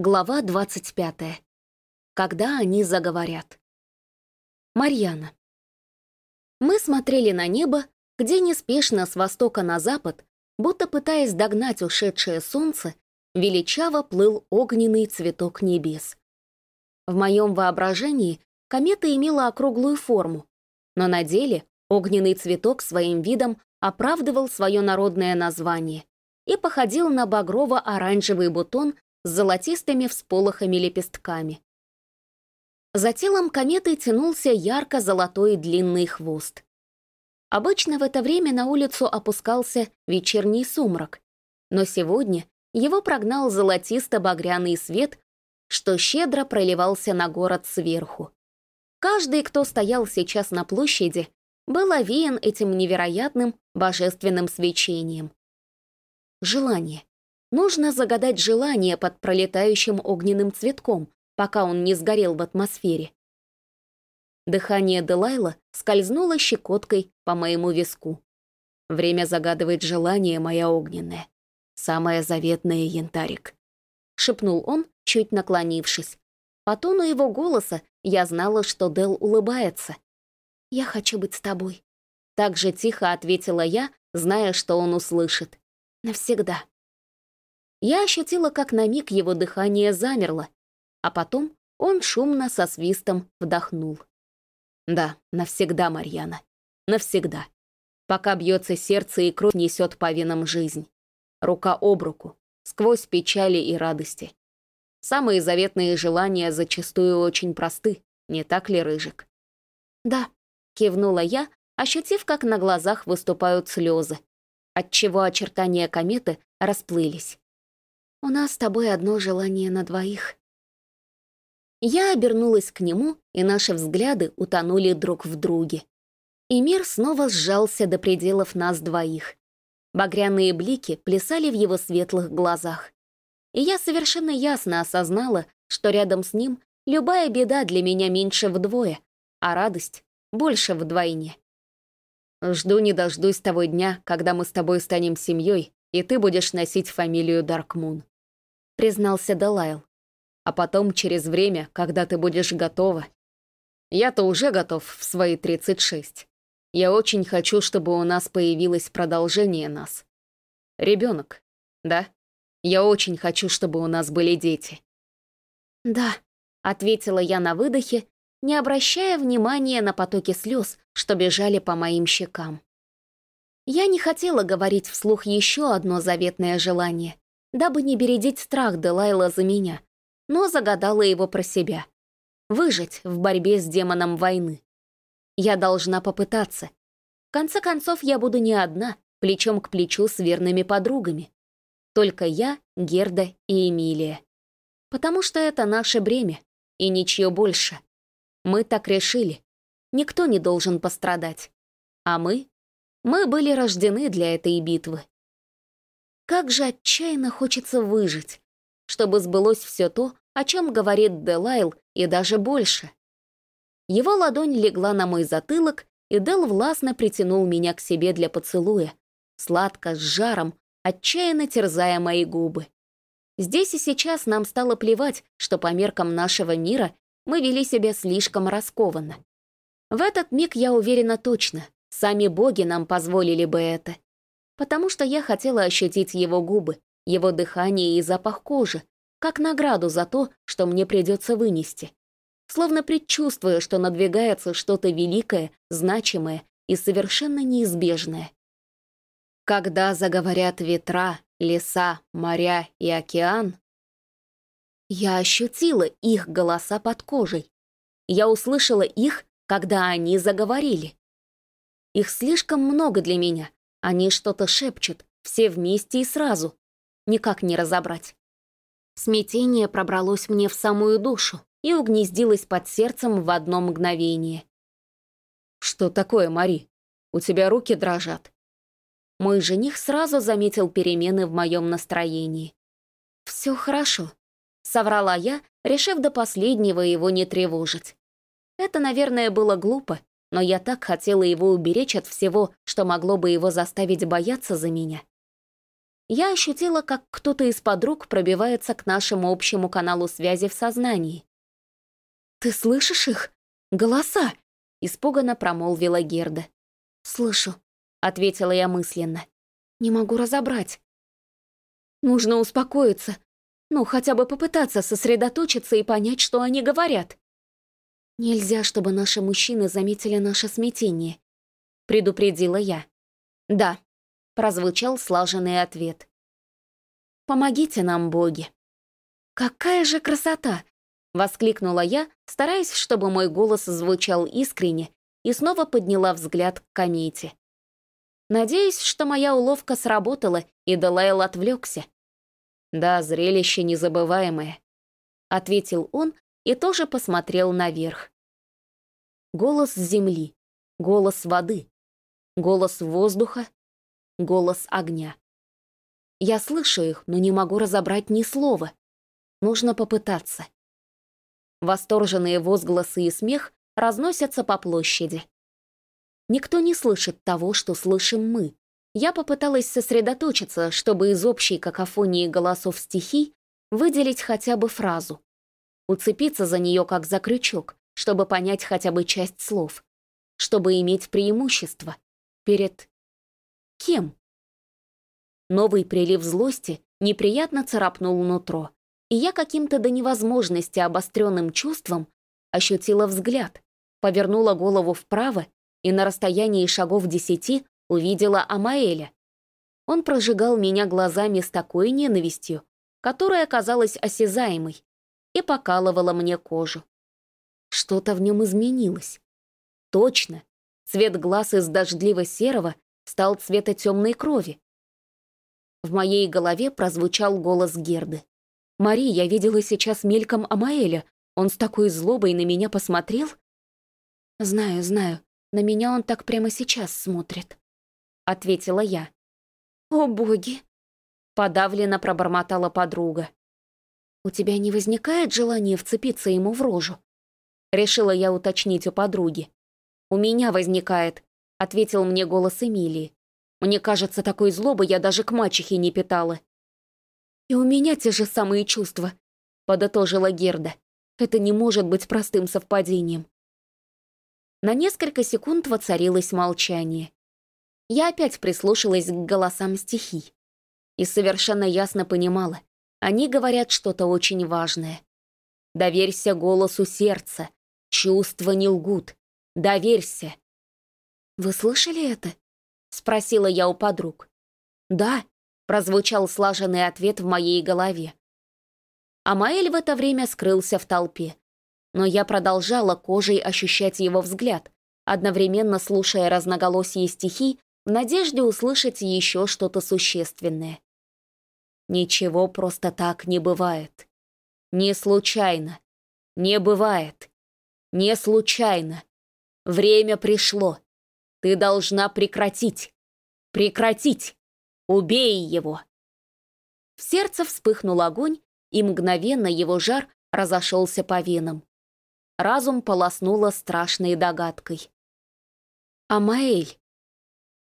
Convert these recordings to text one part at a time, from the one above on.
Глава 25. Когда они заговорят. Марьяна. Мы смотрели на небо, где неспешно с востока на запад, будто пытаясь догнать ушедшее солнце, величаво плыл огненный цветок небес. В моем воображении комета имела округлую форму, но на деле огненный цветок своим видом оправдывал свое народное название и походил на багрово-оранжевый бутон с золотистыми всполохами-лепестками. За телом кометы тянулся ярко-золотой длинный хвост. Обычно в это время на улицу опускался вечерний сумрак, но сегодня его прогнал золотисто-багряный свет, что щедро проливался на город сверху. Каждый, кто стоял сейчас на площади, был овеян этим невероятным божественным свечением. Желание. Нужно загадать желание под пролетающим огненным цветком, пока он не сгорел в атмосфере. Дыхание Делайла скользнуло щекоткой по моему виску. Время загадывает желание, моя огненная. Самое заветное янтарик. Шепнул он, чуть наклонившись. По тону его голоса я знала, что Дел улыбается. «Я хочу быть с тобой», — так же тихо ответила я, зная, что он услышит. «Навсегда». Я ощутила, как на миг его дыхание замерло, а потом он шумно со свистом вдохнул. Да, навсегда, Марьяна, навсегда. Пока бьется сердце и кровь несет по венам жизнь. Рука об руку, сквозь печали и радости. Самые заветные желания зачастую очень просты, не так ли, Рыжик? Да, кивнула я, ощутив, как на глазах выступают слезы, отчего очертания кометы расплылись. У нас с тобой одно желание на двоих». Я обернулась к нему, и наши взгляды утонули друг в друге. И мир снова сжался до пределов нас двоих. Багряные блики плясали в его светлых глазах. И я совершенно ясно осознала, что рядом с ним любая беда для меня меньше вдвое, а радость больше вдвойне. Жду не дождусь того дня, когда мы с тобой станем семьей, и ты будешь носить фамилию Даркмун», — признался Далайл. «А потом, через время, когда ты будешь готова...» «Я-то уже готов в свои 36. Я очень хочу, чтобы у нас появилось продолжение нас. Ребенок, да? Я очень хочу, чтобы у нас были дети». «Да», — ответила я на выдохе, не обращая внимания на потоки слез, что бежали по моим щекам. Я не хотела говорить вслух еще одно заветное желание, дабы не бередить страх Делайла за меня, но загадала его про себя. Выжить в борьбе с демоном войны. Я должна попытаться. В конце концов, я буду не одна, плечом к плечу с верными подругами. Только я, Герда и Эмилия. Потому что это наше бремя, и ничье больше. Мы так решили. Никто не должен пострадать. А мы мы были рождены для этой битвы. Как же отчаянно хочется выжить, чтобы сбылось все то, о чем говорит Делайл, и даже больше. Его ладонь легла на мой затылок, и Дел властно притянул меня к себе для поцелуя, сладко, с жаром, отчаянно терзая мои губы. Здесь и сейчас нам стало плевать, что по меркам нашего мира мы вели себя слишком раскованно. В этот миг я уверена точно, Сами боги нам позволили бы это. Потому что я хотела ощутить его губы, его дыхание и запах кожи, как награду за то, что мне придется вынести. Словно предчувствуя, что надвигается что-то великое, значимое и совершенно неизбежное. Когда заговорят ветра, леса, моря и океан, я ощутила их голоса под кожей. Я услышала их, когда они заговорили. Их слишком много для меня. Они что-то шепчут, все вместе и сразу. Никак не разобрать. Смятение пробралось мне в самую душу и угнездилось под сердцем в одно мгновение. «Что такое, Мари? У тебя руки дрожат». Мой жених сразу заметил перемены в моем настроении. «Все хорошо», — соврала я, решив до последнего его не тревожить. Это, наверное, было глупо, но я так хотела его уберечь от всего, что могло бы его заставить бояться за меня. я ощутила, как кто-то из подруг пробивается к нашему общему каналу связи в сознании. «Ты слышишь их? Голоса!» — испуганно промолвила Герда. «Слышу», — ответила я мысленно. «Не могу разобрать». «Нужно успокоиться. Ну, хотя бы попытаться сосредоточиться и понять, что они говорят». «Нельзя, чтобы наши мужчины заметили наше смятение», — предупредила я. «Да», — прозвучал слаженный ответ. «Помогите нам, боги». «Какая же красота!» — воскликнула я, стараясь, чтобы мой голос звучал искренне, и снова подняла взгляд к комете. Надеюсь, что моя уловка сработала, и Делайл отвлекся. «Да, зрелище незабываемое», — ответил он и тоже посмотрел наверх. Голос земли, голос воды, голос воздуха, голос огня. Я слышу их, но не могу разобрать ни слова. Нужно попытаться. Восторженные возгласы и смех разносятся по площади. Никто не слышит того, что слышим мы. Я попыталась сосредоточиться, чтобы из общей какофонии голосов стихий выделить хотя бы фразу. Уцепиться за нее как за крючок, чтобы понять хотя бы часть слов. Чтобы иметь преимущество. Перед... кем? Новый прилив злости неприятно царапнул нутро, и я каким-то до невозможности обостренным чувством ощутила взгляд, повернула голову вправо и на расстоянии шагов десяти увидела Амаэля. Он прожигал меня глазами с такой ненавистью, которая казалась осязаемой, и покалывала мне кожу. Что-то в нем изменилось. Точно, цвет глаз из дождливо-серого стал цвета темной крови. В моей голове прозвучал голос Герды. «Мари, я видела сейчас мельком Амаэля. Он с такой злобой на меня посмотрел?» «Знаю, знаю. На меня он так прямо сейчас смотрит», — ответила я. «О, боги!» — подавленно пробормотала подруга. «У тебя не возникает желания вцепиться ему в рожу?» Решила я уточнить у подруги. «У меня возникает», — ответил мне голос Эмилии. «Мне кажется, такой злобы я даже к мачехе не питала». «И у меня те же самые чувства», — подытожила Герда. «Это не может быть простым совпадением». На несколько секунд воцарилось молчание. Я опять прислушалась к голосам стихий и совершенно ясно понимала, они говорят что-то очень важное. Доверься голосу сердца, чувства не лгут. Доверься. «Вы слышали это?» — спросила я у подруг. «Да», прозвучал слаженный ответ в моей голове. Амаэль в это время скрылся в толпе. Но я продолжала кожей ощущать его взгляд, одновременно слушая разноголосие стихий в надежде услышать еще что-то существенное. Ничего просто так не бывает. Не случайно. Не бывает. Не случайно. Время пришло. Ты должна прекратить. Прекратить. Убей его!» В сердце вспыхнул огонь, и мгновенно его жар разошелся по венам. Разум полоснуло страшной догадкой. «Амаэль,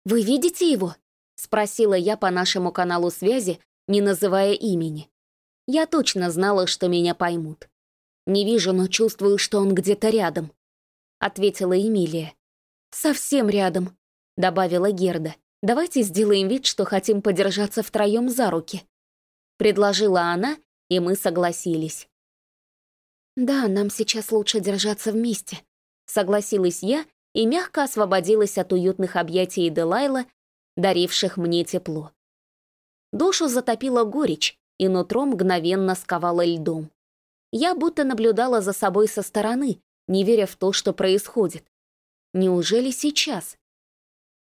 вы видите его?» — спросила я по нашему каналу связи, не называя имени. Я точно знала, что меня поймут. «Не вижу, но чувствую, что он где-то рядом», — ответила Эмилия. «Совсем рядом», — добавила Герда. Давайте сделаем вид, что хотим подержаться втроем за руки», — предложила она, и мы согласились. «Да, нам сейчас лучше держаться вместе», — согласилась я и мягко освободилась от уютных объятий Делайла, даривших мне тепло. Душу затопила горечь, и нутро мгновенно сковало льдом. Я будто наблюдала за собой со стороны, не веря в то, что происходит. Неужели сейчас?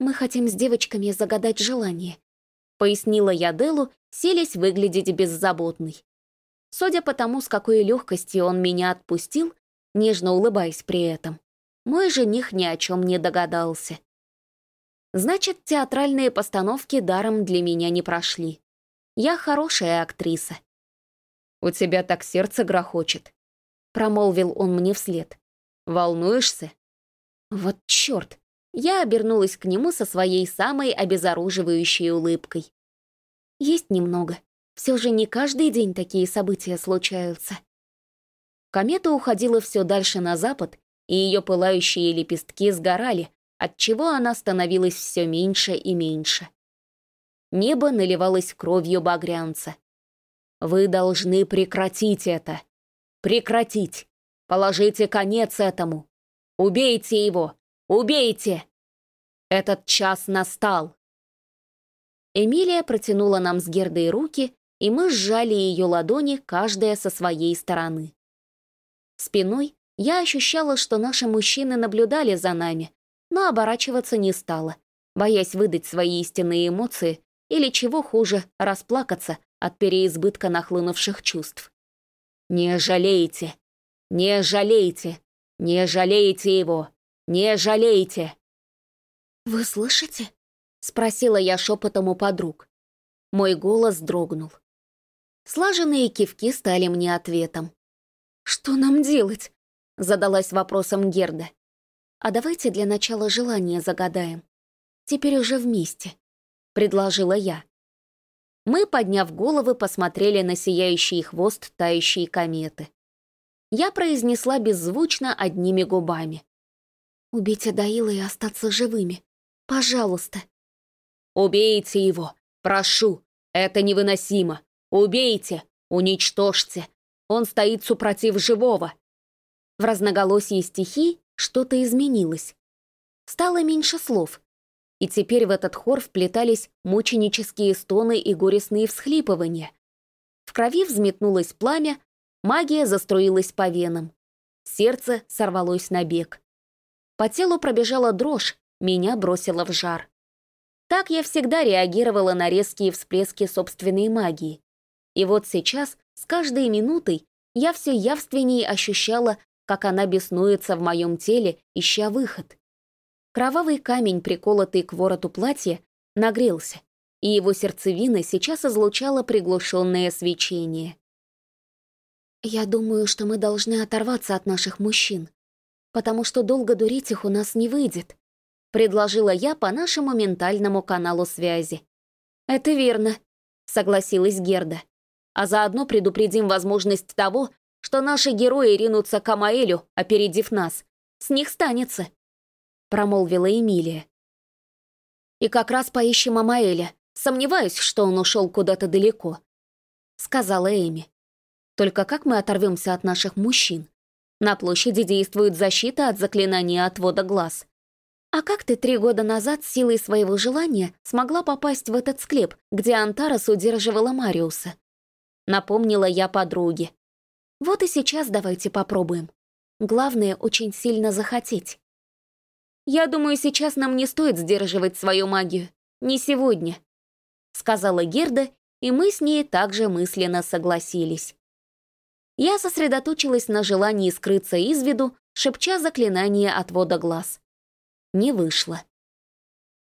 Мы хотим с девочками загадать желание», — пояснила я Делу, селись выглядеть беззаботной. Судя по тому, с какой легкостью он меня отпустил, нежно улыбаясь при этом, мой жених ни о чем не догадался. Значит, театральные постановки даром для меня не прошли. Я хорошая актриса. «У тебя так сердце грохочет», — промолвил он мне вслед. «Волнуешься?» «Вот черт! Я обернулась к нему со своей самой обезоруживающей улыбкой. Есть немного. Все же не каждый день такие события случаются. Комета уходила все дальше на запад, и ее пылающие лепестки сгорали, отчего она становилась все меньше и меньше. Небо наливалось кровью багрянца. «Вы должны прекратить это! Прекратить! Положите конец этому! Убейте его! Убейте! Этот час настал!» Эмилия протянула нам с Гердой руки, и мы сжали ее ладони, каждая со своей стороны. Спиной я ощущала, что наши мужчины наблюдали за нами, но оборачиваться не стала, боясь выдать свои истинные эмоции или, чего хуже, расплакаться от переизбытка нахлынувших чувств. «Не жалейте! Не жалейте! Не жалейте его! Не жалейте!» «Вы слышите?» — спросила я шепотом у подруг. Мой голос дрогнул. Слаженные кивки стали мне ответом. «Что нам делать?» — задалась вопросом Герда. «А давайте для начала желание загадаем. Теперь уже вместе», — предложила я. Мы, подняв головы, посмотрели на сияющий хвост тающей кометы. Я произнесла беззвучно одними губами. «Убить Адаила и остаться живыми. Пожалуйста». «Убейте его! Прошу! Это невыносимо! Убейте! Уничтожьте! Он стоит супротив живого!» В разноголосии стихи что-то изменилось. Стало меньше слов. И теперь в этот хор вплетались мученические стоны и горестные всхлипывания. В крови взметнулось пламя, магия заструилась по венам. Сердце сорвалось на бег. По телу пробежала дрожь, меня бросило в жар. Так я всегда реагировала на резкие всплески собственной магии. И вот сейчас, с каждой минутой, я все явственнее ощущала, как она беснуется в моем теле, ища выход. Кровавый камень, приколотый к вороту платья, нагрелся, и его сердцевина сейчас излучала приглушенное свечение. «Я думаю, что мы должны оторваться от наших мужчин, потому что долго дурить их у нас не выйдет», предложила я по нашему ментальному каналу связи. «Это верно», — согласилась Герда. «А заодно предупредим возможность того, что наши герои ринутся к Амаэлю, опередив нас. С них станется», — промолвила Эмилия. «И как раз поищем Амаэля. Сомневаюсь, что он ушел куда-то далеко», — сказала Эми. «Только как мы оторвемся от наших мужчин? На площади действует защита от заклинания отвода глаз. «А как ты три года назад силой своего желания смогла попасть в этот склеп, где Антарас удерживала Мариуса?» Напомнила я подруге. «Вот и сейчас давайте попробуем. Главное, очень сильно захотеть». «Я думаю, сейчас нам не стоит сдерживать свою магию. Не сегодня», — сказала Герда, и мы с ней также мысленно согласились. Я сосредоточилась на желании скрыться из виду, шепча заклинание отвода глаз не вышло.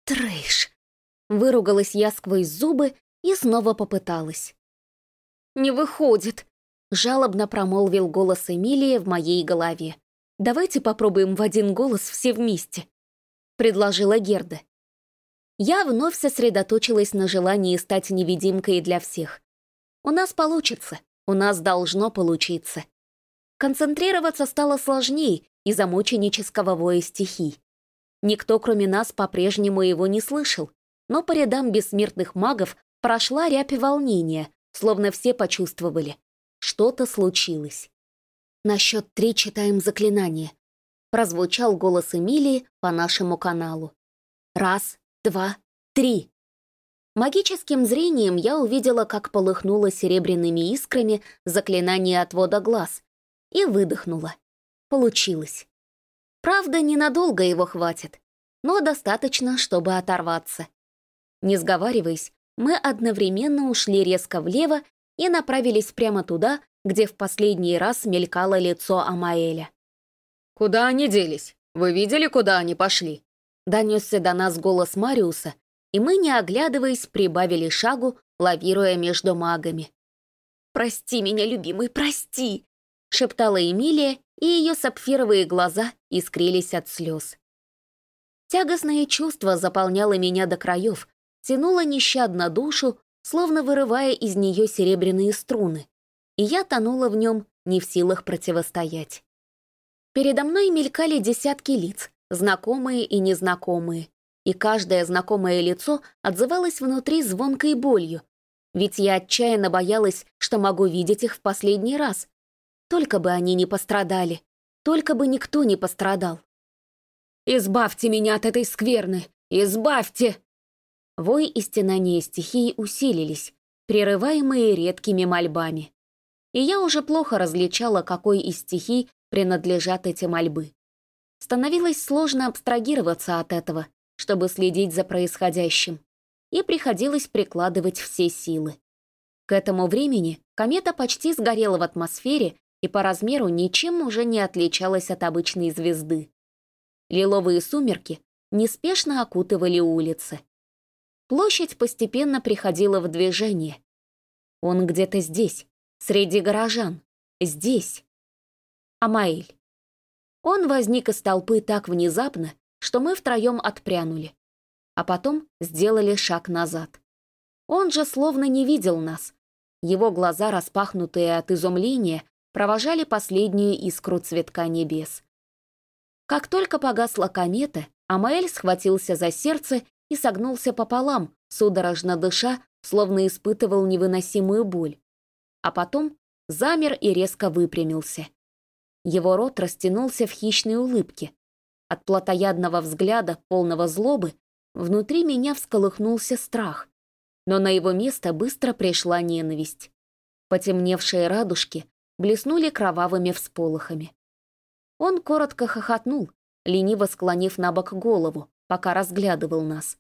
«Трэш!» — выругалась я сквозь зубы и снова попыталась. «Не выходит!» — жалобно промолвил голос Эмилии в моей голове. «Давайте попробуем в один голос все вместе», — предложила Герда. Я вновь сосредоточилась на желании стать невидимкой для всех. У нас получится, у нас должно получиться. Концентрироваться стало сложнее из-за мученического воя стихий. Никто, кроме нас, по-прежнему его не слышал, но по рядам бессмертных магов прошла рябь волнения, словно все почувствовали. Что-то случилось. «На счет три читаем заклинание», — прозвучал голос Эмилии по нашему каналу. «Раз, два, три». Магическим зрением я увидела, как полыхнуло серебряными искрами заклинание отвода глаз, и выдохнула. Получилось. Правда, ненадолго его хватит, но достаточно, чтобы оторваться. Не сговариваясь, мы одновременно ушли резко влево и направились прямо туда, где в последний раз мелькало лицо Амаэля. «Куда они делись? Вы видели, куда они пошли?» Донесся до нас голос Мариуса, и мы, не оглядываясь, прибавили шагу, лавируя между магами. «Прости меня, любимый, прости!» — шептала Эмилия и ее сапфировые глаза искрились от слез. Тягостное чувство заполняло меня до краев, тянуло нещадно душу, словно вырывая из нее серебряные струны, и я тонула в нем, не в силах противостоять. Передо мной мелькали десятки лиц, знакомые и незнакомые, и каждое знакомое лицо отзывалось внутри звонкой болью, ведь я отчаянно боялась, что могу видеть их в последний раз. Только бы они не пострадали, только бы никто не пострадал. «Избавьте меня от этой скверны! Избавьте!» Вой и стенания стихии усилились, прерываемые редкими мольбами. И я уже плохо различала, какой из стихий принадлежат эти мольбы. Становилось сложно абстрагироваться от этого, чтобы следить за происходящим, и приходилось прикладывать все силы. К этому времени комета почти сгорела в атмосфере и по размеру ничем уже не отличалась от обычной звезды. Лиловые сумерки неспешно окутывали улицы. Площадь постепенно приходила в движение. Он где-то здесь, среди горожан, здесь. Амаэль. Он возник из толпы так внезапно, что мы втроем отпрянули, а потом сделали шаг назад. Он же словно не видел нас. Его глаза, распахнутые от изумления, провожали последнюю искру цветка небес. Как только погасла комета, Амаэль схватился за сердце и согнулся пополам, судорожно дыша, словно испытывал невыносимую боль. А потом замер и резко выпрямился. Его рот растянулся в хищной улыбке, от плотоядного взгляда, полного злобы, внутри меня всколыхнулся страх, но на его место быстро пришла ненависть. Потемневшие радужки блеснули кровавыми всполохами. Он коротко хохотнул, лениво склонив на бок голову, пока разглядывал нас.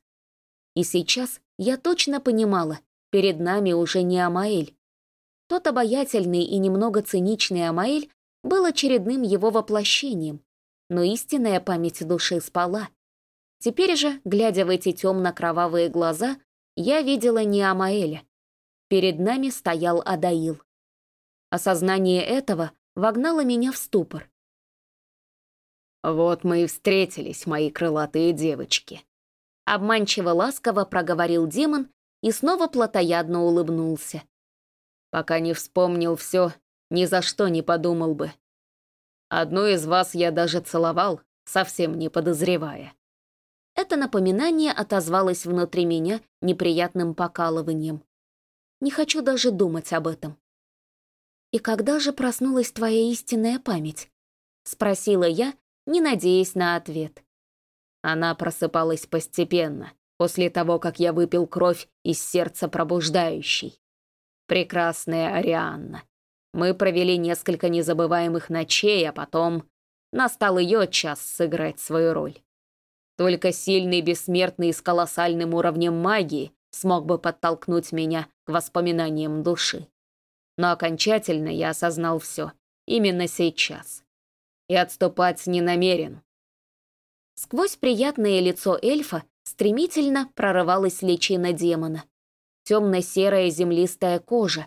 И сейчас я точно понимала, перед нами уже не Амаэль. Тот обаятельный и немного циничный Амаэль был очередным его воплощением, но истинная память души спала. Теперь же, глядя в эти темно-кровавые глаза, я видела не Амаэля. Перед нами стоял Адаил. Осознание этого вогнало меня в ступор. «Вот мы и встретились, мои крылатые девочки», — обманчиво ласково проговорил демон и снова плотоядно улыбнулся. «Пока не вспомнил все, ни за что не подумал бы. Одну из вас я даже целовал, совсем не подозревая. Это напоминание отозвалось внутри меня неприятным покалыванием. Не хочу даже думать об этом. «И когда же проснулась твоя истинная память?» — спросила я, не надеясь на ответ. Она просыпалась постепенно, после того, как я выпил кровь из сердца пробуждающей. Прекрасная Арианна. Мы провели несколько незабываемых ночей, а потом настал ее час сыграть свою роль. Только сильный бессмертный с колоссальным уровнем магии смог бы подтолкнуть меня к воспоминаниям души. Но окончательно я осознал все именно сейчас. И отступать не намерен. Сквозь приятное лицо эльфа стремительно прорывалась личина демона. Темно-серая землистая кожа,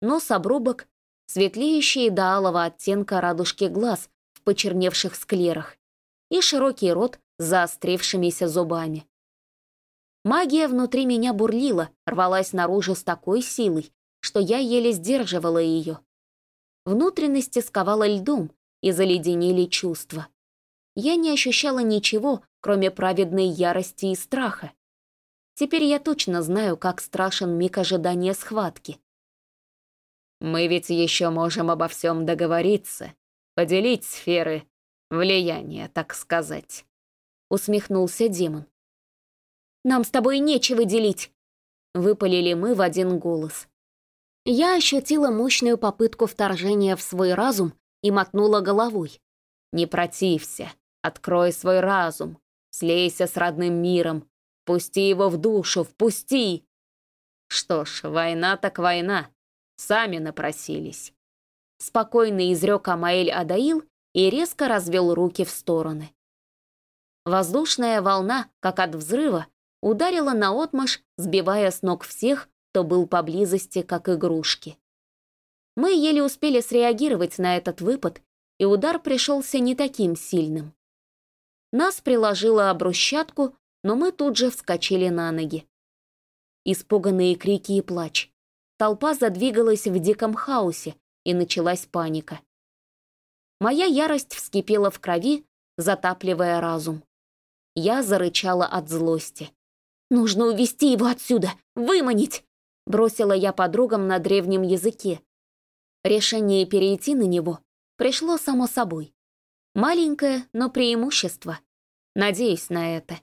нос обрубок светлеющие до алого оттенка радужки глаз в почерневших склерах и широкий рот с заострившимися зубами. Магия внутри меня бурлила, рвалась наружу с такой силой, что я еле сдерживала ее. Внутренности сковала льдом, и заледенели чувства. Я не ощущала ничего, кроме праведной ярости и страха. Теперь я точно знаю, как страшен миг ожидания схватки. Мы ведь еще можем обо всем договориться, поделить сферы влияния, так сказать. Усмехнулся демон. Нам с тобой нечего делить. Выпалили мы в один голос. Я ощутила мощную попытку вторжения в свой разум и мотнула головой. Не протився, открой свой разум, слейся с родным миром, пусти его в душу, впусти. Что ж, война так война. Сами напросились. Спокойно изрек Амаэль Адаил и резко развел руки в стороны. Воздушная волна, как от взрыва, ударила наотмашь, сбивая с ног всех, кто был поблизости, как игрушки. Мы еле успели среагировать на этот выпад, и удар пришелся не таким сильным. Нас приложило об брусчатку, но мы тут же вскочили на ноги. испуганные крики и плач. Толпа задвигалась в диком хаосе, и началась паника. Моя ярость вскипела в крови, затапливая разум. Я зарычала от злости. «Нужно увести его отсюда! Выманить!» Бросила я подругам на древнем языке. Решение перейти на него пришло само собой. Маленькое, но преимущество. Надеюсь на это.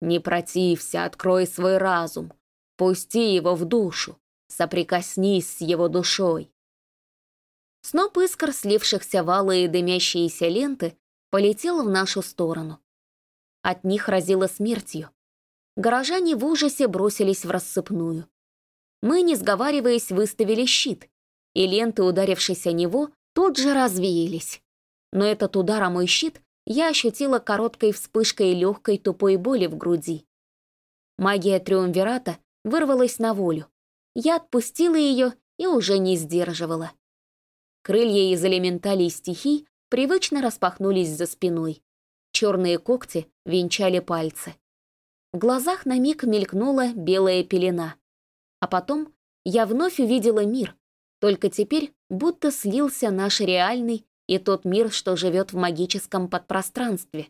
Не протився, открой свой разум. Пусти его в душу. Соприкоснись с его душой. Сноп искр, слившихся в алые дымящиеся ленты, полетел в нашу сторону. От них разило смертью. Горожане в ужасе бросились в рассыпную. Мы, не сговариваясь, выставили щит, и ленты, ударившись о него, тут же развеялись. Но этот удар о мой щит я ощутила короткой вспышкой легкой тупой боли в груди. Магия Триумвирата вырвалась на волю. Я отпустила ее и уже не сдерживала. Крылья из элементалей стихий привычно распахнулись за спиной. Черные когти венчали пальцы. В глазах на миг мелькнула белая пелена. А потом я вновь увидела мир, только теперь будто слился наш реальный и тот мир, что живет в магическом подпространстве.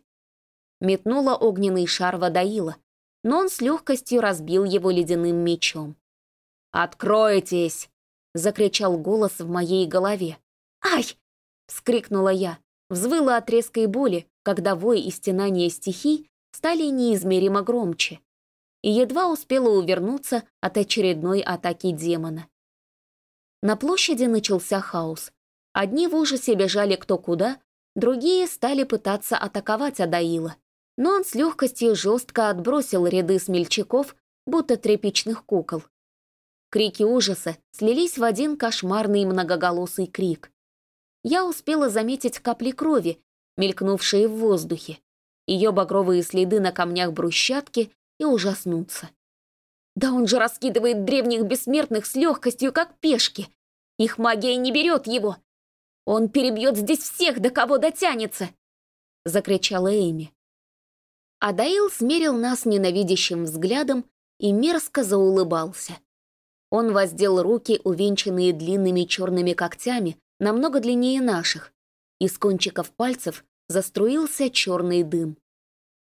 Метнула огненный шар Водоила, но он с легкостью разбил его ледяным мечом. «Откройтесь!» — закричал голос в моей голове. «Ай!» — вскрикнула я, взвыла от резкой боли, когда вой и стенание стихий стали неизмеримо громче, и едва успела увернуться от очередной атаки демона. На площади начался хаос. Одни в ужасе бежали кто куда, другие стали пытаться атаковать Адаила. Но он с легкостью жестко отбросил ряды смельчаков, будто тряпичных кукол. Крики ужаса слились в один кошмарный многоголосый крик. Я успела заметить капли крови, мелькнувшие в воздухе, ее багровые следы на камнях брусчатки и ужаснуться. Да он же раскидывает древних бессмертных с легкостью, как пешки. Их магия не берет его. Он перебьет здесь всех, до кого дотянется!» — закричала Эми. Адаил смерил нас ненавидящим взглядом и мерзко заулыбался. Он воздел руки, увенчанные длинными черными когтями, намного длиннее наших. Из кончиков пальцев заструился черный дым.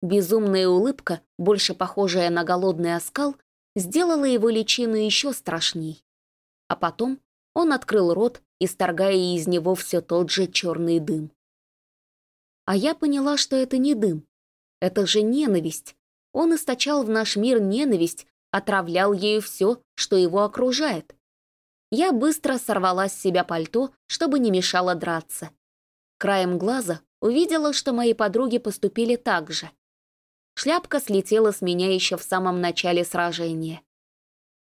Безумная улыбка, больше похожая на голодный оскал, сделала его личину еще страшней. А потом он открыл рот, исторгая из него все тот же черный дым. А я поняла, что это не дым. Это же ненависть. Он источал в наш мир ненависть, отравлял ею все, что его окружает. Я быстро сорвала с себя пальто, чтобы не мешало драться. Краем глаза увидела, что мои подруги поступили так же. Шляпка слетела с меня еще в самом начале сражения.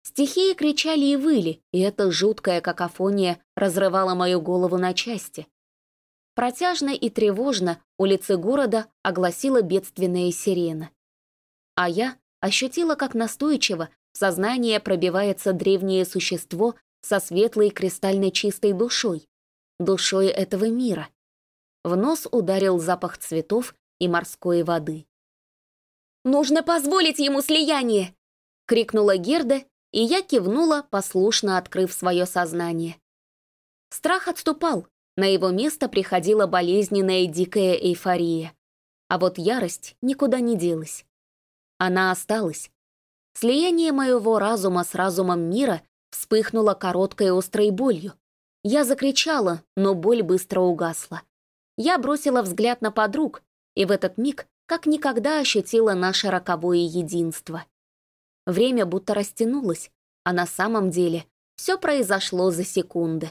Стихии кричали и выли, и эта жуткая какофония разрывала мою голову на части. Протяжно и тревожно улицы города огласила бедственная сирена. А я ощутила, как настойчиво в сознание пробивается древнее существо со светлой кристально чистой душой, душой этого мира. В нос ударил запах цветов и морской воды. «Нужно позволить ему слияние!» — крикнула Герда и я кивнула, послушно открыв свое сознание. Страх отступал, на его место приходила болезненная дикая эйфория. А вот ярость никуда не делась. Она осталась. Слияние моего разума с разумом мира вспыхнуло короткой острой болью. Я закричала, но боль быстро угасла. Я бросила взгляд на подруг, и в этот миг как никогда ощутила наше роковое единство. Время будто растянулось, а на самом деле все произошло за секунды.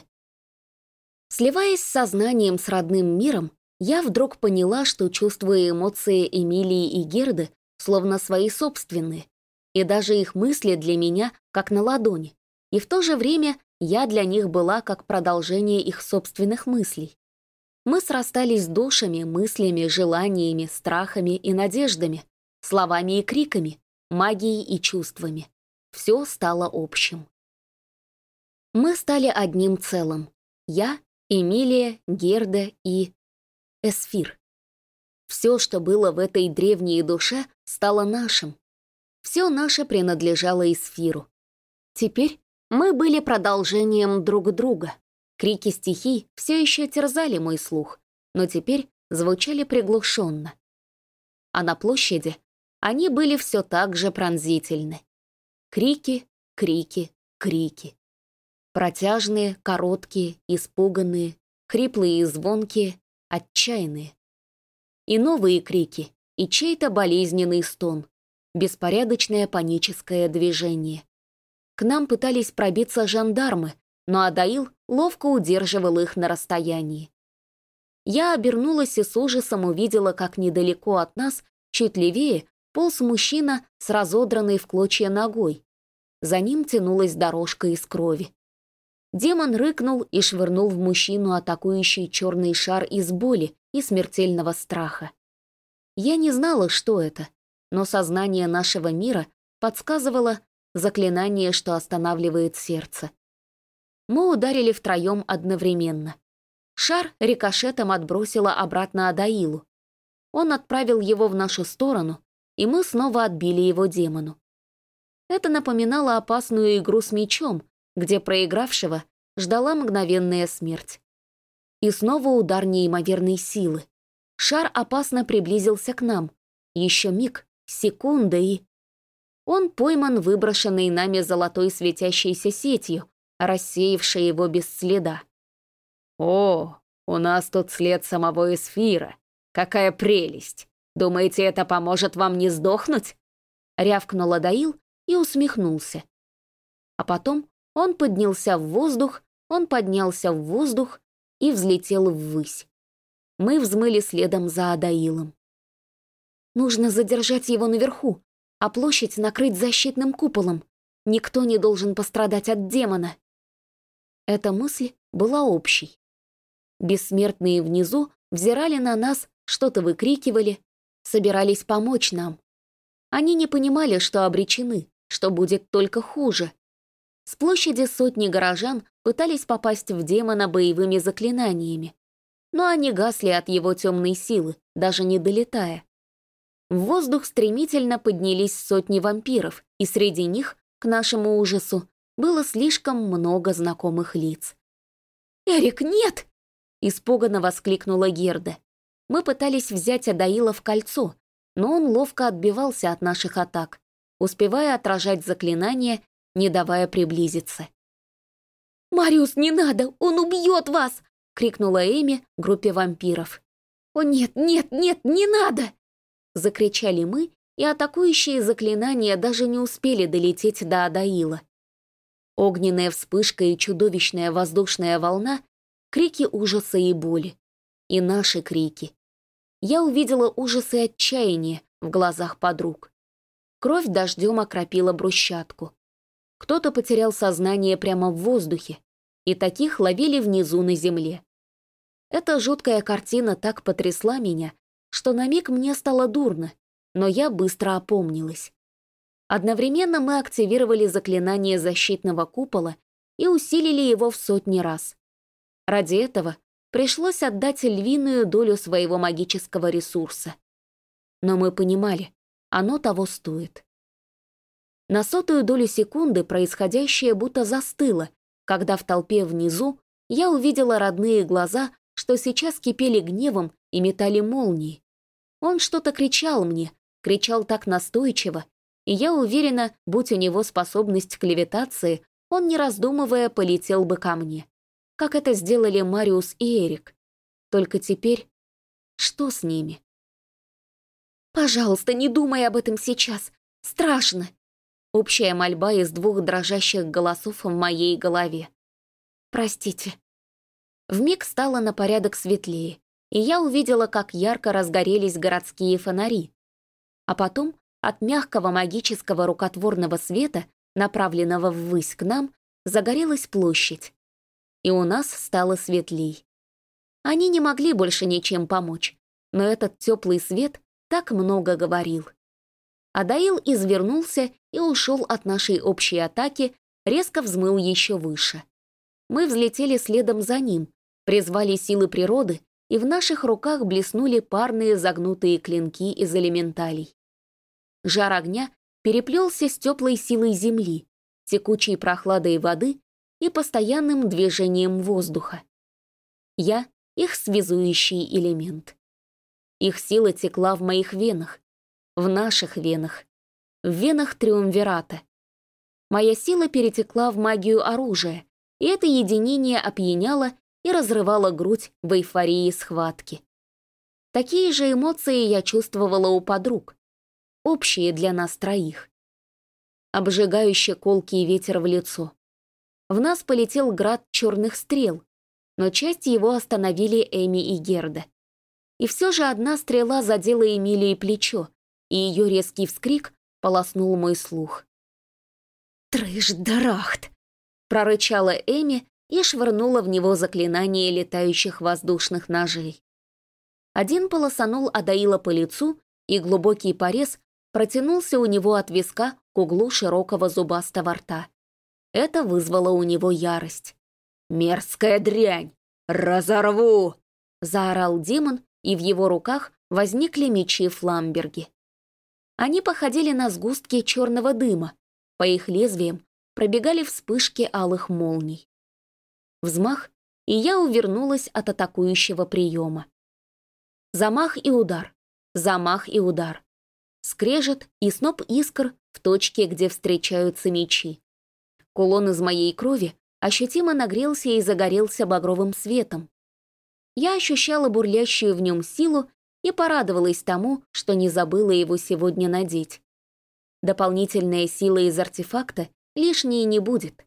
Сливаясь с сознанием с родным миром, я вдруг поняла, что чувствую эмоции Эмилии и Герды словно свои собственные, и даже их мысли для меня как на ладони, и в то же время я для них была как продолжение их собственных мыслей. Мы срастались душами, мыслями, желаниями, страхами и надеждами, словами и криками, магией и чувствами. Все стало общим. Мы стали одним целым. Я, Эмилия, Герда и... Эсфир. Все, что было в этой древней душе, стало нашим. Все наше принадлежало Исфиру. Теперь мы были продолжением друг друга. Крики стихий все еще терзали мой слух, но теперь звучали приглушенно. А на площади они были все так же пронзительны. Крики, крики, крики. Протяжные, короткие, испуганные, хриплые и звонкие, отчаянные. И новые крики, и чей-то болезненный стон, беспорядочное паническое движение. К нам пытались пробиться жандармы, но Адаил ловко удерживал их на расстоянии. Я обернулась и с ужасом увидела, как недалеко от нас, чуть левее, полз мужчина с разодранной в клочья ногой. За ним тянулась дорожка из крови. Демон рыкнул и швырнул в мужчину атакующий черный шар из боли и смертельного страха. Я не знала, что это, но сознание нашего мира подсказывало заклинание, что останавливает сердце. Мы ударили втроем одновременно. Шар рикошетом отбросило обратно Адаилу. Он отправил его в нашу сторону, и мы снова отбили его демону. Это напоминало опасную игру с мечом, где проигравшего ждала мгновенная смерть. И снова удар неимоверной силы. Шар опасно приблизился к нам. Еще миг, секунда и... Он пойман выброшенной нами золотой светящейся сетью, рассеявшей его без следа. «О, у нас тут след самого эсфира. Какая прелесть! Думаете, это поможет вам не сдохнуть?» Рявкнул Адаил и усмехнулся. А потом он поднялся в воздух, он поднялся в воздух и взлетел ввысь. Мы взмыли следом за Адаилом. Нужно задержать его наверху, а площадь накрыть защитным куполом. Никто не должен пострадать от демона. Эта мысль была общей. Бессмертные внизу взирали на нас, что-то выкрикивали, собирались помочь нам. Они не понимали, что обречены, что будет только хуже. С площади сотни горожан пытались попасть в демона боевыми заклинаниями, но они гасли от его темной силы, даже не долетая. В воздух стремительно поднялись сотни вампиров, и среди них, к нашему ужасу, было слишком много знакомых лиц. «Эрик, нет!» — испуганно воскликнула Герда. Мы пытались взять Адаила в кольцо, но он ловко отбивался от наших атак, успевая отражать заклинания, не давая приблизиться. «Мариус, не надо! Он убьет вас!» — крикнула Эми группе вампиров. «О нет, нет, нет, не надо!» Закричали мы, и атакующие заклинания даже не успели долететь до Адаила. Огненная вспышка и чудовищная воздушная волна, крики ужаса и боли. И наши крики. Я увидела ужас и отчаяние в глазах подруг. Кровь дождем окропила брусчатку. Кто-то потерял сознание прямо в воздухе, и таких ловили внизу на земле. Эта жуткая картина так потрясла меня, что на миг мне стало дурно, но я быстро опомнилась. Одновременно мы активировали заклинание защитного купола и усилили его в сотни раз. Ради этого пришлось отдать львиную долю своего магического ресурса. Но мы понимали, оно того стоит. На сотую долю секунды происходящее будто застыло, когда в толпе внизу я увидела родные глаза, что сейчас кипели гневом и метали молнии. Он что-то кричал мне, кричал так настойчиво, и я уверена, будь у него способность к левитации, он, не раздумывая, полетел бы ко мне. Как это сделали Мариус и Эрик. Только теперь... Что с ними? «Пожалуйста, не думай об этом сейчас. Страшно!» Общая мольба из двух дрожащих голосов в моей голове. «Простите». Вмиг стало на порядок светлее, и я увидела, как ярко разгорелись городские фонари. А потом от мягкого магического рукотворного света, направленного ввысь к нам, загорелась площадь. И у нас стало светлей. Они не могли больше ничем помочь, но этот теплый свет так много говорил. Адаил извернулся и ушел от нашей общей атаки, резко взмыл еще выше. Мы взлетели следом за ним, призвали силы природы и в наших руках блеснули парные загнутые клинки из элементалей. Жар огня переплелся с теплой силой земли, текучей прохладой воды и постоянным движением воздуха. Я — их связующий элемент. Их сила текла в моих венах, в наших венах, в венах Триумвирата. Моя сила перетекла в магию оружия, и это единение опьяняло и разрывало грудь в эйфории схватки. Такие же эмоции я чувствовала у подруг, общие для нас троих. Обжигающий колкий ветер в лицо. В нас полетел град черных стрел, но часть его остановили Эми и Герда. И все же одна стрела задела Эмилии плечо, и ее резкий вскрик полоснул мой слух. «Трыш-дарахт!» — прорычала Эми и швырнула в него заклинание летающих воздушных ножей. Один полосанул Адаила по лицу, и глубокий порез протянулся у него от виска к углу широкого зубастого рта. Это вызвало у него ярость. «Мерзкая дрянь! Разорву!» — заорал демон, и в его руках возникли мечи Фламберги. Они походили на сгустки черного дыма, по их лезвиям пробегали вспышки алых молний. Взмах, и я увернулась от атакующего приема. Замах и удар, замах и удар. Скрежет и сноп искр в точке, где встречаются мечи. Кулон из моей крови ощутимо нагрелся и загорелся багровым светом. Я ощущала бурлящую в нем силу и порадовалась тому, что не забыла его сегодня надеть. Дополнительная сила из артефакта лишней не будет.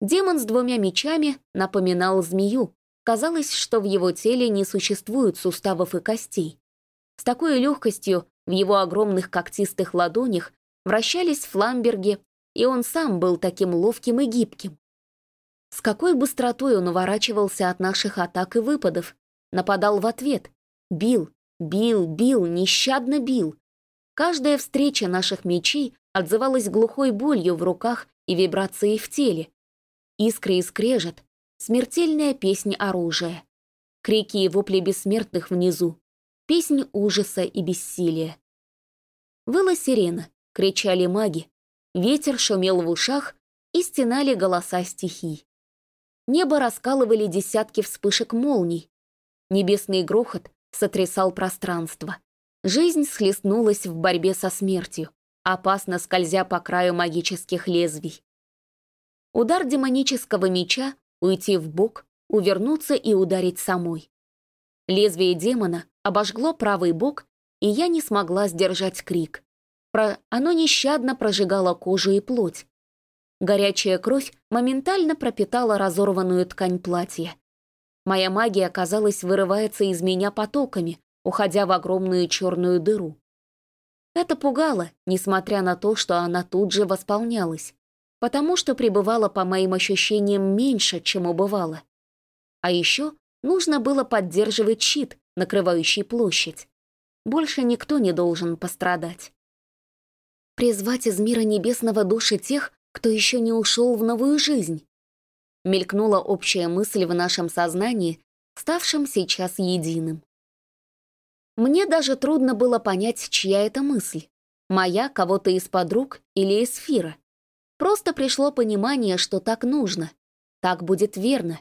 Демон с двумя мечами напоминал змею. Казалось, что в его теле не существует суставов и костей. С такой легкостью в его огромных когтистых ладонях вращались фламберги, и он сам был таким ловким и гибким. С какой быстротой он уворачивался от наших атак и выпадов, нападал в ответ, бил, бил, бил, нещадно бил. Каждая встреча наших мечей отзывалась глухой болью в руках и вибрацией в теле. Искры и скрежет, смертельная песнь оружия. Крики и вопли бессмертных внизу, песнь ужаса и бессилия. Выла сирена, кричали маги, ветер шумел в ушах и стенали голоса стихий. Небо раскалывали десятки вспышек молний. Небесный грохот сотрясал пространство. Жизнь схлестнулась в борьбе со смертью, опасно скользя по краю магических лезвий. Удар демонического меча, уйти в бок, увернуться и ударить самой. Лезвие демона обожгло правый бок, и я не смогла сдержать крик. Про... Оно нещадно прожигало кожу и плоть. Горячая кровь моментально пропитала разорванную ткань платья. Моя магия, казалось, вырывается из меня потоками, уходя в огромную черную дыру. Это пугало, несмотря на то, что она тут же восполнялась, потому что пребывала по моим ощущениям меньше, чем убывала. А еще нужно было поддерживать щит, накрывающий площадь. Больше никто не должен пострадать. Призвать из мира небесного души тех, кто еще не ушел в новую жизнь. Мелькнула общая мысль в нашем сознании, ставшем сейчас единым. Мне даже трудно было понять, чья это мысль. Моя, кого-то из подруг или из Фира. Просто пришло понимание, что так нужно. Так будет верно.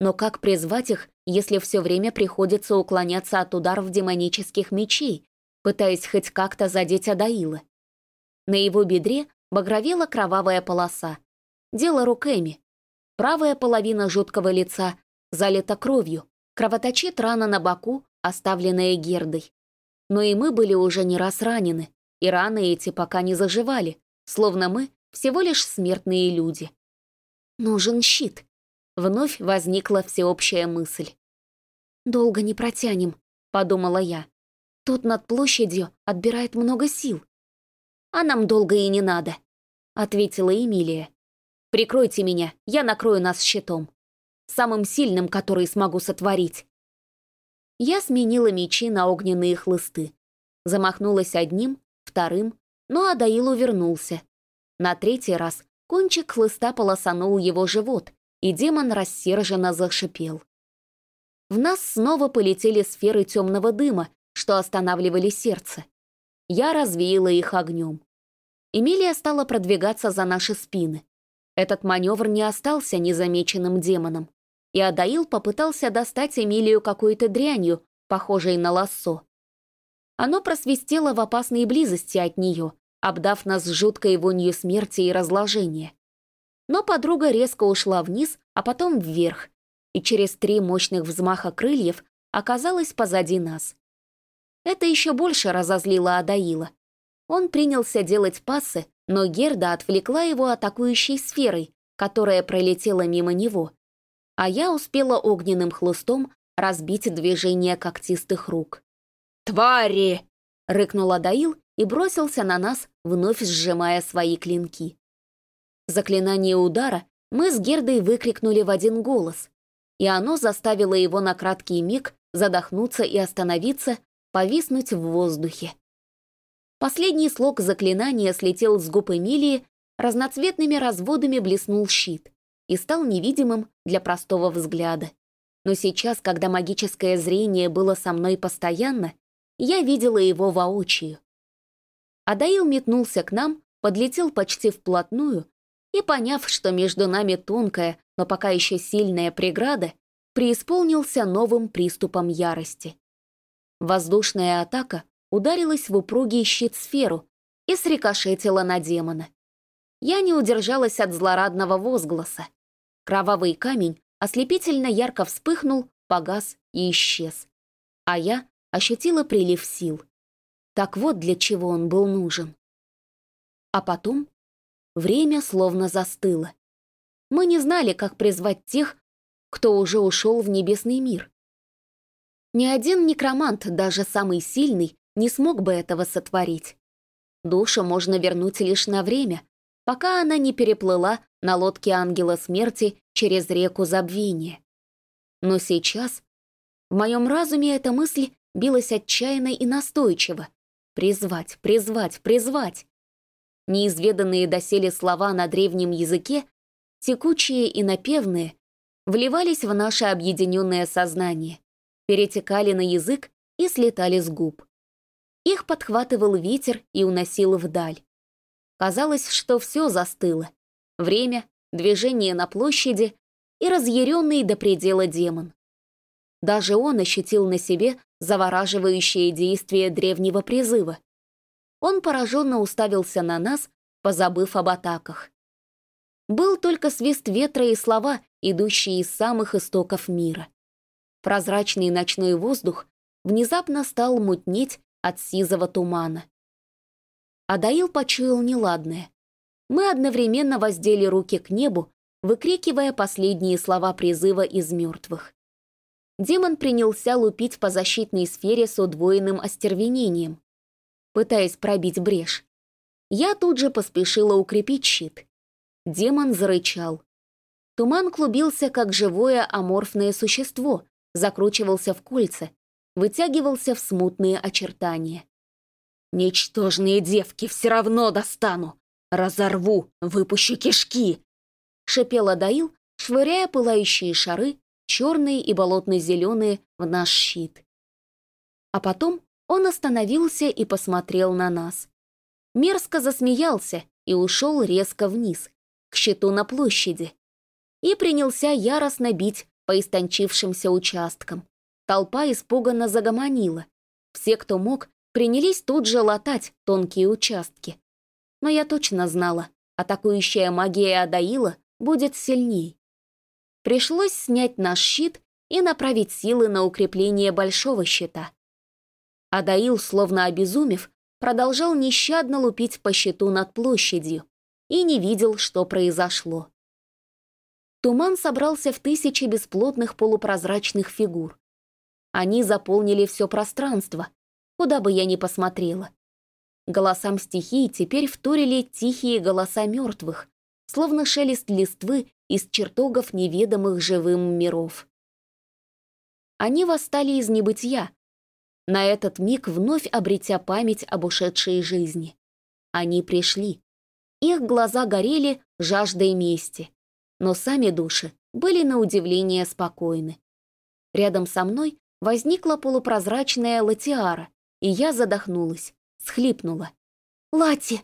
Но как призвать их, если все время приходится уклоняться от ударов демонических мечей, пытаясь хоть как-то задеть Адаила? На его бедре багровела кровавая полоса. Дело руками. Правая половина жуткого лица залита кровью, кровоточит рана на боку, оставленные Гердой. Но и мы были уже не раз ранены, и раны эти пока не заживали, словно мы всего лишь смертные люди. «Нужен щит», — вновь возникла всеобщая мысль. «Долго не протянем», — подумала я. «Тут над площадью отбирает много сил». «А нам долго и не надо», — ответила Эмилия. «Прикройте меня, я накрою нас щитом. Самым сильным, который смогу сотворить. Я сменила мечи на огненные хлысты. Замахнулась одним, вторым, но Адаил увернулся. На третий раз кончик хлыста полосанул его живот, и демон рассерженно зашипел. В нас снова полетели сферы темного дыма, что останавливали сердце. Я развеяла их огнем. Эмилия стала продвигаться за наши спины. Этот маневр не остался незамеченным демоном, и Адаил попытался достать Эмилию какой-то дрянью, похожей на лассо. Оно просвистело в опасной близости от нее, обдав нас жуткой вонью смерти и разложения. Но подруга резко ушла вниз, а потом вверх, и через три мощных взмаха крыльев оказалась позади нас. Это еще больше разозлило Адаила. Он принялся делать пассы, но Герда отвлекла его атакующей сферой, которая пролетела мимо него. А я успела огненным хлыстом разбить движение когтистых рук. «Твари!» — рыкнул Адаил и бросился на нас, вновь сжимая свои клинки. Заклинание удара мы с Гердой выкрикнули в один голос, и оно заставило его на краткий миг задохнуться и остановиться, повиснуть в воздухе. Последний слог заклинания слетел с губ Эмилии, разноцветными разводами блеснул щит и стал невидимым для простого взгляда. Но сейчас, когда магическое зрение было со мной постоянно, я видела его воочию. Адаил метнулся к нам, подлетел почти вплотную и, поняв, что между нами тонкая, но пока еще сильная преграда, преисполнился новым приступом ярости. Воздушная атака ударилась в упругий щит-сферу и срикошетила на демона. Я не удержалась от злорадного возгласа. Кровавый камень ослепительно ярко вспыхнул, погас и исчез. А я ощутила прилив сил. Так вот для чего он был нужен. А потом время словно застыло. Мы не знали, как призвать тех, кто уже ушел в небесный мир. Ни один некромант, даже самый сильный, не смог бы этого сотворить. Душу можно вернуть лишь на время, пока она не переплыла на лодке ангела смерти через реку забвения. Но сейчас в моем разуме эта мысль билась отчаянно и настойчиво. Призвать, призвать, призвать. Неизведанные доселе слова на древнем языке, текучие и напевные, вливались в наше объединенное сознание перетекали на язык и слетали с губ. Их подхватывал ветер и уносил вдаль. Казалось, что все застыло. Время, движение на площади и разъяренный до предела демон. Даже он ощутил на себе завораживающее действие древнего призыва. Он пораженно уставился на нас, позабыв об атаках. Был только свист ветра и слова, идущие из самых истоков мира. Прозрачный ночной воздух внезапно стал мутнеть от сизого тумана. Адаил почуял неладное. Мы одновременно воздели руки к небу, выкрикивая последние слова призыва из мертвых. Демон принялся лупить по защитной сфере с удвоенным остервенением, пытаясь пробить брешь. Я тут же поспешила укрепить щит. Демон зарычал. Туман клубился, как живое аморфное существо, закручивался в кольца, вытягивался в смутные очертания. «Ничтожные девки все равно достану! Разорву, выпущу кишки!» — шипел Адаил, швыряя пылающие шары, черные и болотно-зеленые, в наш щит. А потом он остановился и посмотрел на нас. Мерзко засмеялся и ушел резко вниз, к щиту на площади, и принялся яростно бить по истончившимся участкам. Толпа испуганно загомонила. Все, кто мог, принялись тут же латать тонкие участки. Но я точно знала, атакующая магия Адаила будет сильней. Пришлось снять наш щит и направить силы на укрепление большого щита. Адаил, словно обезумев, продолжал нещадно лупить по щиту над площадью и не видел, что произошло. Туман собрался в тысячи бесплотных полупрозрачных фигур. Они заполнили все пространство, куда бы я ни посмотрела. Голосам стихии теперь вторили тихие голоса мертвых, словно шелест листвы из чертогов неведомых живым миров. Они восстали из небытия, на этот миг вновь обретя память об ушедшей жизни. Они пришли. Их глаза горели жаждой мести но сами души были на удивление спокойны. Рядом со мной возникла полупрозрачная латиара, и я задохнулась, схлипнула. «Лати!»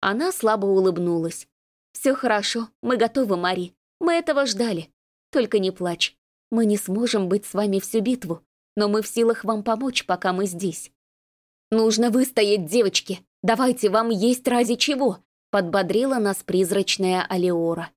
Она слабо улыбнулась. «Все хорошо, мы готовы, Мари. Мы этого ждали. Только не плачь. Мы не сможем быть с вами всю битву, но мы в силах вам помочь, пока мы здесь. Нужно выстоять, девочки. Давайте, вам есть ради чего», — подбодрила нас призрачная Алиора.